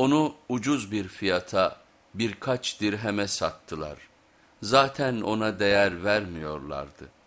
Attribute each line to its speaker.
Speaker 1: Onu ucuz bir fiyata birkaç dirheme sattılar. Zaten ona değer vermiyorlardı.''